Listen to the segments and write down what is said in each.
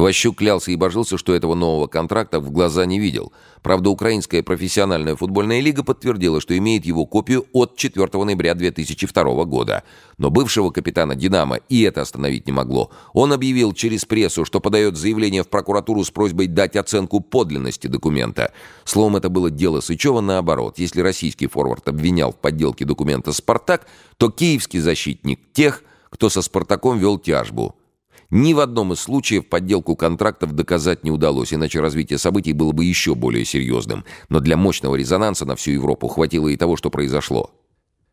Ващук клялся и божился, что этого нового контракта в глаза не видел. Правда, Украинская профессиональная футбольная лига подтвердила, что имеет его копию от 4 ноября 2002 года. Но бывшего капитана «Динамо» и это остановить не могло. Он объявил через прессу, что подает заявление в прокуратуру с просьбой дать оценку подлинности документа. Словом, это было дело Сычева наоборот. Если российский форвард обвинял в подделке документа «Спартак», то киевский защитник тех, кто со «Спартаком» вел тяжбу – ни в одном из случаев подделку контрактов доказать не удалось, иначе развитие событий было бы еще более серьезным. Но для мощного резонанса на всю Европу хватило и того, что произошло.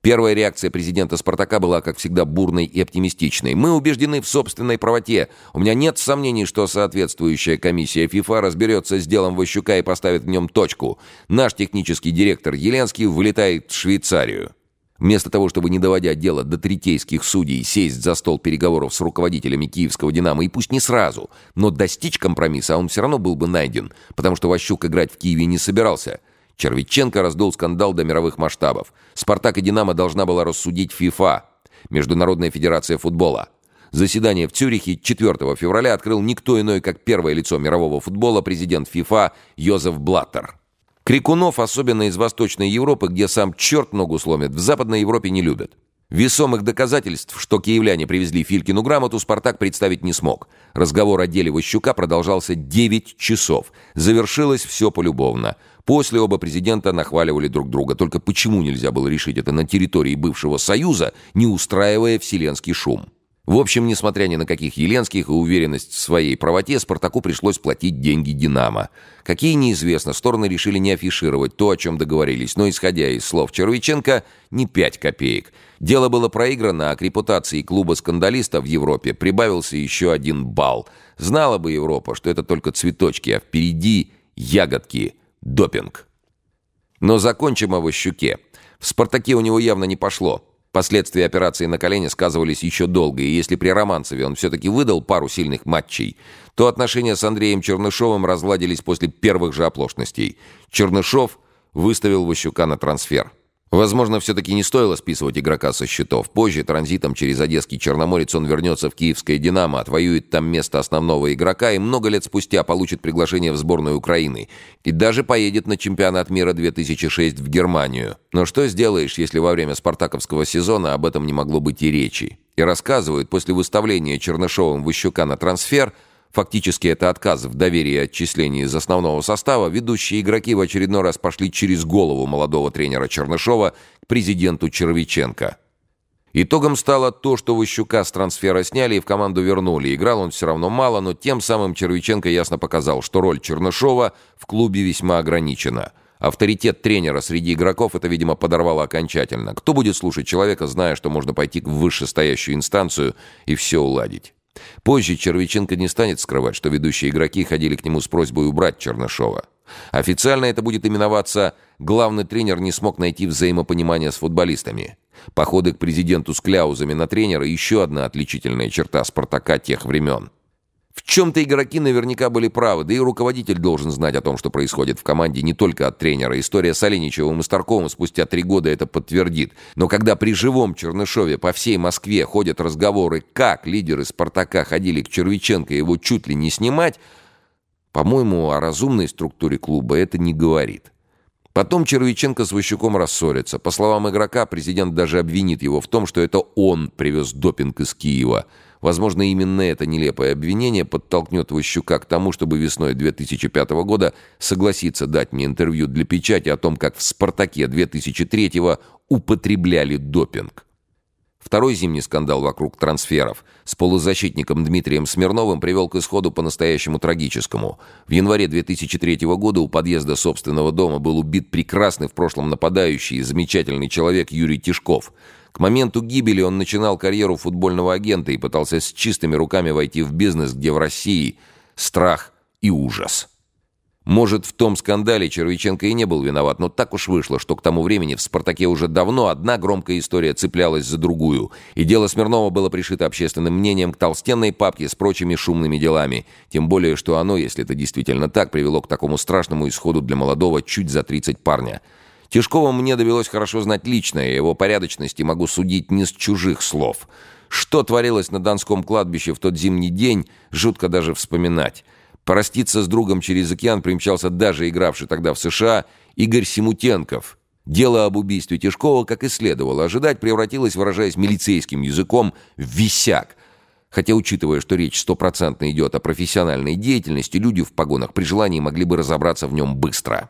Первая реакция президента «Спартака» была, как всегда, бурной и оптимистичной. «Мы убеждены в собственной правоте. У меня нет сомнений, что соответствующая комиссия ФИФА разберется с делом Ващука и поставит в нем точку. Наш технический директор Еленский вылетает в Швейцарию». Вместо того, чтобы, не доводя дело до третейских судей, сесть за стол переговоров с руководителями киевского «Динамо», и пусть не сразу, но достичь компромисса он все равно был бы найден, потому что Ващук играть в Киеве не собирался. Червиченко раздул скандал до мировых масштабов. «Спартак» и «Динамо» должна была рассудить ФИФА, Международная федерация футбола. Заседание в Цюрихе 4 февраля открыл никто иной, как первое лицо мирового футбола, президент ФИФА Йозеф Блаттер. Крикунов, особенно из Восточной Европы, где сам черт ногу сломит, в Западной Европе не любят. Весомых доказательств, что киевляне привезли Филькину грамоту, «Спартак» представить не смог. Разговор о деле Ващука продолжался 9 часов. Завершилось все полюбовно. После оба президента нахваливали друг друга. Только почему нельзя было решить это на территории бывшего Союза, не устраивая вселенский шум? В общем, несмотря ни на каких Еленских и уверенность в своей правоте, Спартаку пришлось платить деньги «Динамо». Какие неизвестно, стороны решили не афишировать то, о чем договорились, но, исходя из слов Червиченко, не пять копеек. Дело было проиграно, а к репутации клуба скандалиста в Европе прибавился еще один балл. Знала бы Европа, что это только цветочки, а впереди ягодки, допинг. Но закончим о Ващуке. В «Спартаке» у него явно не пошло. Последствия операции на колене сказывались еще долго, и если при Романцеве он все-таки выдал пару сильных матчей, то отношения с Андреем Чернышовым разладились после первых же оплошностей. Чернышов выставил Ващука на трансфер. Возможно, все-таки не стоило списывать игрока со счетов. Позже транзитом через Одесский Черноморец он вернется в киевское «Динамо», отвоюет там место основного игрока и много лет спустя получит приглашение в сборную Украины. И даже поедет на чемпионат мира 2006 в Германию. Но что сделаешь, если во время спартаковского сезона об этом не могло быть и речи? И рассказывают, после выставления Чернышовым Ващука на трансфер – Фактически это отказ в доверии и из основного состава. Ведущие игроки в очередной раз пошли через голову молодого тренера Чернышова к президенту Червиченко. Итогом стало то, что Ващука с трансфера сняли и в команду вернули. Играл он все равно мало, но тем самым Червиченко ясно показал, что роль Чернышова в клубе весьма ограничена. Авторитет тренера среди игроков это, видимо, подорвало окончательно. Кто будет слушать человека, зная, что можно пойти в вышестоящую инстанцию и все уладить? Позже Червиченко не станет скрывать, что ведущие игроки ходили к нему с просьбой убрать Чернышова. Официально это будет именоваться «главный тренер не смог найти взаимопонимания с футболистами». Походы к президенту с кляузами на тренера – еще одна отличительная черта «Спартака» тех времен. В чем-то игроки наверняка были правы, да и руководитель должен знать о том, что происходит в команде не только от тренера. История с Оленичевым и Старковым спустя три года это подтвердит. Но когда при живом Чернышове по всей Москве ходят разговоры, как лидеры «Спартака» ходили к Червиченко его чуть ли не снимать, по-моему, о разумной структуре клуба это не говорит. Потом Червиченко с Ващуком рассорятся. По словам игрока, президент даже обвинит его в том, что это он привез допинг из Киева – Возможно, именно это нелепое обвинение подтолкнет Ващука к тому, чтобы весной 2005 года согласиться дать мне интервью для печати о том, как в «Спартаке» 2003-го употребляли допинг. Второй зимний скандал вокруг трансферов с полузащитником Дмитрием Смирновым привел к исходу по-настоящему трагическому. В январе 2003 года у подъезда собственного дома был убит прекрасный в прошлом нападающий и замечательный человек Юрий Тишков – к моменту гибели он начинал карьеру футбольного агента и пытался с чистыми руками войти в бизнес, где в России страх и ужас. Может, в том скандале Червиченко и не был виноват, но так уж вышло, что к тому времени в «Спартаке» уже давно одна громкая история цеплялась за другую, и дело Смирнова было пришито общественным мнением к толстенной папке с прочими шумными делами, тем более, что оно, если это действительно так, привело к такому страшному исходу для молодого чуть за 30 парня – Тишкова мне довелось хорошо знать лично, и его порядочности могу судить не с чужих слов. Что творилось на Донском кладбище в тот зимний день, жутко даже вспоминать. Проститься с другом через океан примчался даже игравший тогда в США Игорь Симутенков. Дело об убийстве Тишкова, как и следовало ожидать, превратилось, выражаясь милицейским языком, в висяк. Хотя, учитывая, что речь стопроцентно идет о профессиональной деятельности, люди в погонах при желании могли бы разобраться в нем быстро.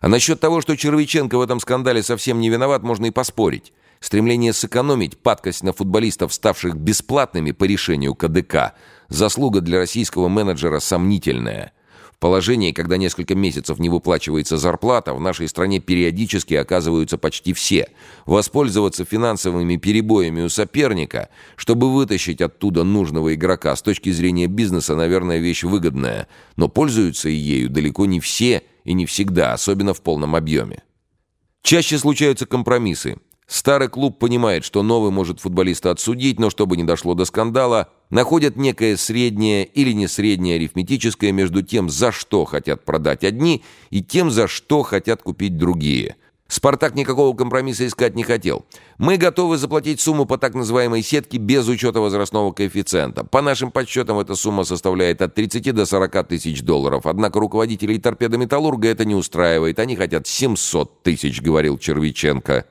А насчет того, что Червиченко в этом скандале совсем не виноват, можно и поспорить. Стремление сэкономить, падкость на футболистов, ставших бесплатными по решению КДК, заслуга для российского менеджера сомнительная. В положении, когда несколько месяцев не выплачивается зарплата, в нашей стране периодически оказываются почти все. Воспользоваться финансовыми перебоями у соперника, чтобы вытащить оттуда нужного игрока, с точки зрения бизнеса, наверное, вещь выгодная. Но пользуются ею далеко не все и не всегда, особенно в полном объеме. Чаще случаются компромиссы. Старый клуб понимает, что новый может футболиста отсудить, но чтобы не дошло до скандала, находят некое среднее или не среднее арифметическое между тем, за что хотят продать одни, и тем, за что хотят купить другие. «Спартак» никакого компромисса искать не хотел. Мы готовы заплатить сумму по так называемой сетке без учета возрастного коэффициента. По нашим подсчетам, эта сумма составляет от 30 до 40 тысяч долларов. Однако руководителей торпедо «Металлурга» это не устраивает. Они хотят 700 тысяч, говорил Червиченко.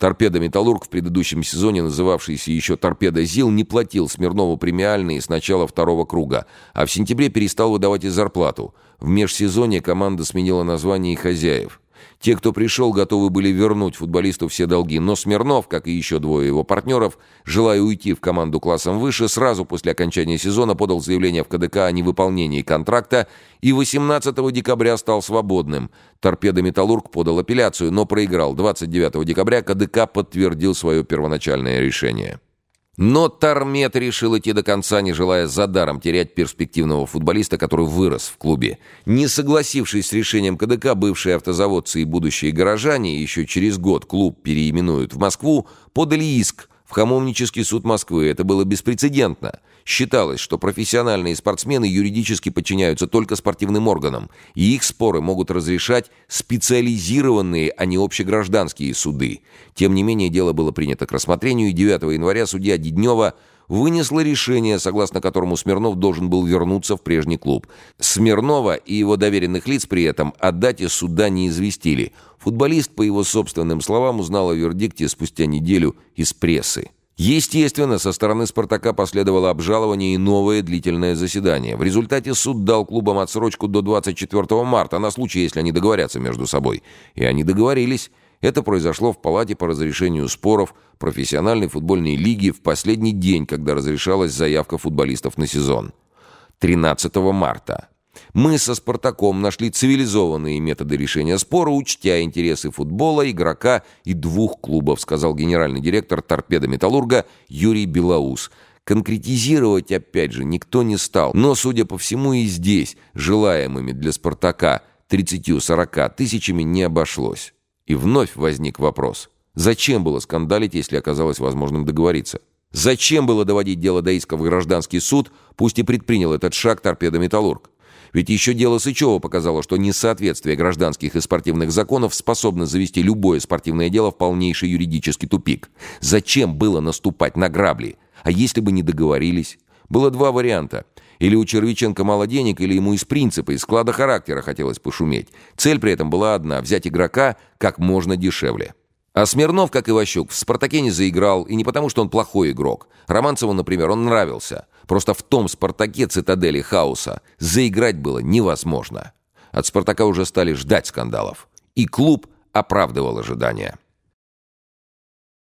Торпеда «Металлург», в предыдущем сезоне называвшийся еще «Торпеда ЗИЛ», не платил Смирнову премиальные с начала второго круга, а в сентябре перестал выдавать и зарплату. В межсезонье команда сменила название и хозяев. Те, кто пришел, готовы были вернуть футболисту все долги, но Смирнов, как и еще двое его партнеров, желая уйти в команду классом выше, сразу после окончания сезона подал заявление в КДК о невыполнении контракта и 18 декабря стал свободным. Торпедо «Металлург» подал апелляцию, но проиграл. 29 декабря КДК подтвердил свое первоначальное решение. Но Тормет решил идти до конца, не желая за даром терять перспективного футболиста, который вырос в клубе. Не согласившись с решением КДК, бывшие автозаводцы и будущие горожане, еще через год клуб переименуют в Москву, подали иск в Хамовнический суд Москвы. Это было беспрецедентно. Считалось, что профессиональные спортсмены юридически подчиняются только спортивным органам, и их споры могут разрешать специализированные, а не общегражданские суды. Тем не менее, дело было принято к рассмотрению, и 9 января судья Деднева вынесла решение, согласно которому Смирнов должен был вернуться в прежний клуб. Смирнова и его доверенных лиц при этом о дате суда не известили – Футболист, по его собственным словам, узнал о вердикте спустя неделю из прессы. Естественно, со стороны «Спартака» последовало обжалование и новое длительное заседание. В результате суд дал клубам отсрочку до 24 марта на случай, если они договорятся между собой. И они договорились. Это произошло в палате по разрешению споров профессиональной футбольной лиги в последний день, когда разрешалась заявка футболистов на сезон. 13 марта. Мы со «Спартаком» нашли цивилизованные методы решения спора, учтя интересы футбола, игрока и двух клубов, сказал генеральный директор «Торпедо Металлурга» Юрий Белоус. Конкретизировать, опять же, никто не стал. Но, судя по всему, и здесь желаемыми для «Спартака» 30-40 тысячами не обошлось. И вновь возник вопрос. Зачем было скандалить, если оказалось возможным договориться? Зачем было доводить дело до иска в гражданский суд, пусть и предпринял этот шаг торпедо «Металлург»? Ведь еще дело Сычева показало, что несоответствие гражданских и спортивных законов способно завести любое спортивное дело в полнейший юридический тупик. Зачем было наступать на грабли? А если бы не договорились? Было два варианта. Или у Червиченко мало денег, или ему из принципа, из склада характера хотелось пошуметь. Цель при этом была одна – взять игрока как можно дешевле. А Смирнов, как и Ващук, в «Спартаке» не заиграл, и не потому, что он плохой игрок. Романцеву, например, он нравился. Просто в том «Спартаке» цитадели хаоса заиграть было невозможно. От «Спартака» уже стали ждать скандалов. И клуб оправдывал ожидания.